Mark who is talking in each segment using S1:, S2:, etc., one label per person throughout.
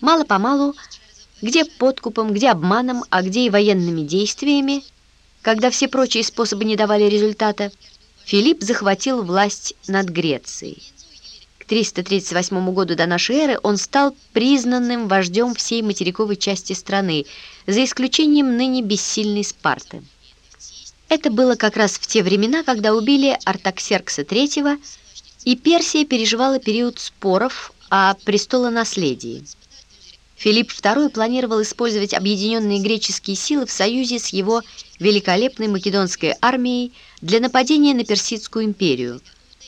S1: Мало-помалу, где подкупом, где обманом, а где и военными действиями, когда все прочие способы не давали результата, Филипп захватил власть над Грецией. К 338 году до нашей эры он стал признанным вождем всей материковой части страны, за исключением ныне бессильной Спарты. Это было как раз в те времена, когда убили Артаксеркса III, и Персия переживала период споров о престолонаследии. Филипп II планировал использовать объединенные греческие силы в союзе с его великолепной македонской армией для нападения на Персидскую империю,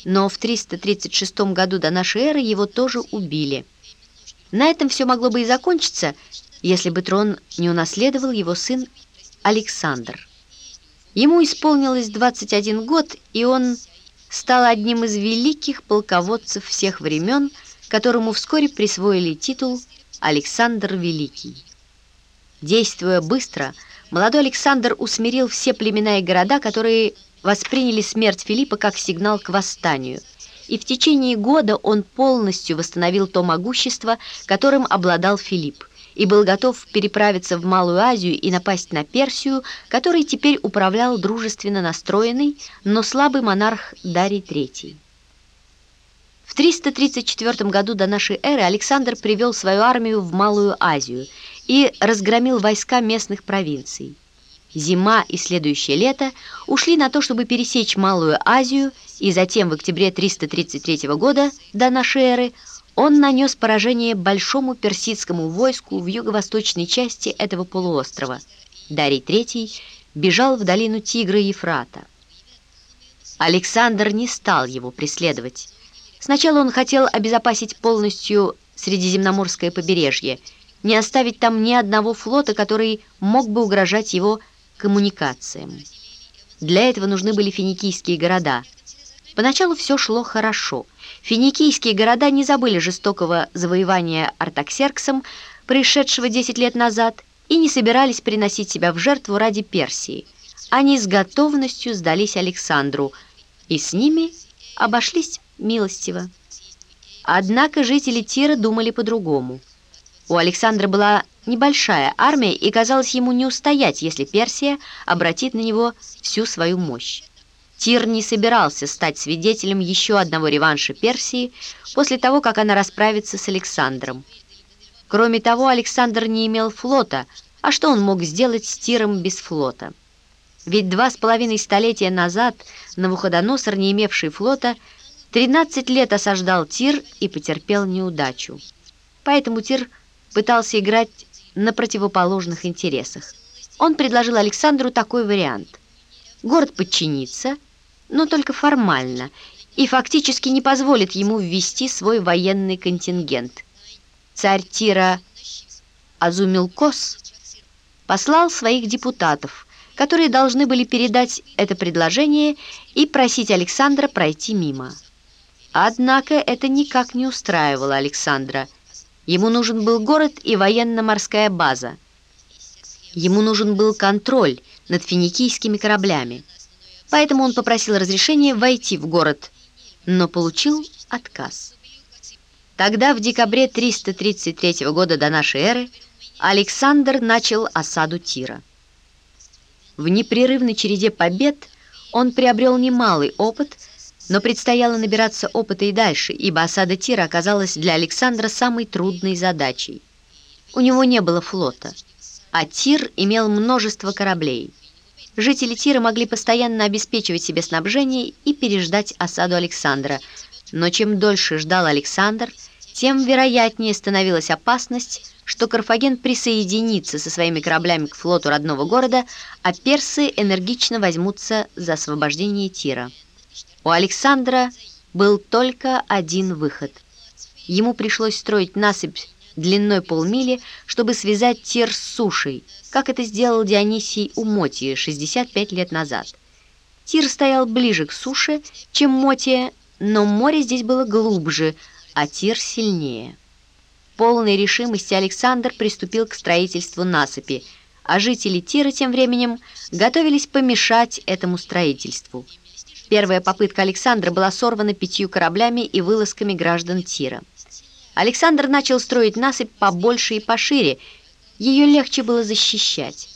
S1: но в 336 году до нашей эры его тоже убили. На этом все могло бы и закончиться, если бы трон не унаследовал его сын Александр. Ему исполнилось 21 год, и он стал одним из великих полководцев всех времен, которому вскоре присвоили титул Александр Великий. Действуя быстро, молодой Александр усмирил все племена и города, которые восприняли смерть Филиппа как сигнал к восстанию, и в течение года он полностью восстановил то могущество, которым обладал Филипп, и был готов переправиться в Малую Азию и напасть на Персию, которой теперь управлял дружественно настроенный, но слабый монарх Дарий III. В 334 году до нашей эры Александр привел свою армию в Малую Азию и разгромил войска местных провинций. Зима и следующее лето ушли на то, чтобы пересечь Малую Азию, и затем в октябре 333 года до нашей эры он нанес поражение большому персидскому войску в юго-восточной части этого полуострова. Дарий III бежал в долину Тигра и Ефрата. Александр не стал его преследовать. Сначала он хотел обезопасить полностью Средиземноморское побережье, не оставить там ни одного флота, который мог бы угрожать его коммуникациям. Для этого нужны были финикийские города. Поначалу все шло хорошо. Финикийские города не забыли жестокого завоевания Артаксерксом, происшедшего 10 лет назад, и не собирались приносить себя в жертву ради Персии. Они с готовностью сдались Александру, и с ними обошлись милостиво. Однако жители Тира думали по-другому. У Александра была небольшая армия, и казалось ему не устоять, если Персия обратит на него всю свою мощь. Тир не собирался стать свидетелем еще одного реванша Персии после того, как она расправится с Александром. Кроме того, Александр не имел флота, а что он мог сделать с Тиром без флота? Ведь два с половиной столетия назад Навуходоносор, не имевший флота, 13 лет осаждал Тир и потерпел неудачу. Поэтому Тир пытался играть на противоположных интересах. Он предложил Александру такой вариант. Город подчинится, но только формально, и фактически не позволит ему ввести свой военный контингент. Царь Тира Азумилкос послал своих депутатов, которые должны были передать это предложение и просить Александра пройти мимо. Однако это никак не устраивало Александра. Ему нужен был город и военно-морская база. Ему нужен был контроль над финикийскими кораблями. Поэтому он попросил разрешения войти в город, но получил отказ. Тогда, в декабре 333 года до нашей эры, Александр начал осаду Тира. В непрерывной череде побед он приобрел немалый опыт, но предстояло набираться опыта и дальше, ибо осада Тира оказалась для Александра самой трудной задачей. У него не было флота, а Тир имел множество кораблей. Жители Тира могли постоянно обеспечивать себе снабжение и переждать осаду Александра, но чем дольше ждал Александр, тем вероятнее становилась опасность, что Карфаген присоединится со своими кораблями к флоту родного города, а персы энергично возьмутся за освобождение Тира. У Александра был только один выход. Ему пришлось строить насыпь длиной полмили, чтобы связать Тир с сушей, как это сделал Дионисий у Мотии 65 лет назад. Тир стоял ближе к суше, чем Мотия, но море здесь было глубже, а Тир сильнее. Полной решимости Александр приступил к строительству насыпи, а жители Тира тем временем готовились помешать этому строительству. Первая попытка Александра была сорвана пятью кораблями и вылазками граждан Тира. Александр начал строить насыпь побольше и пошире, ее легче было защищать.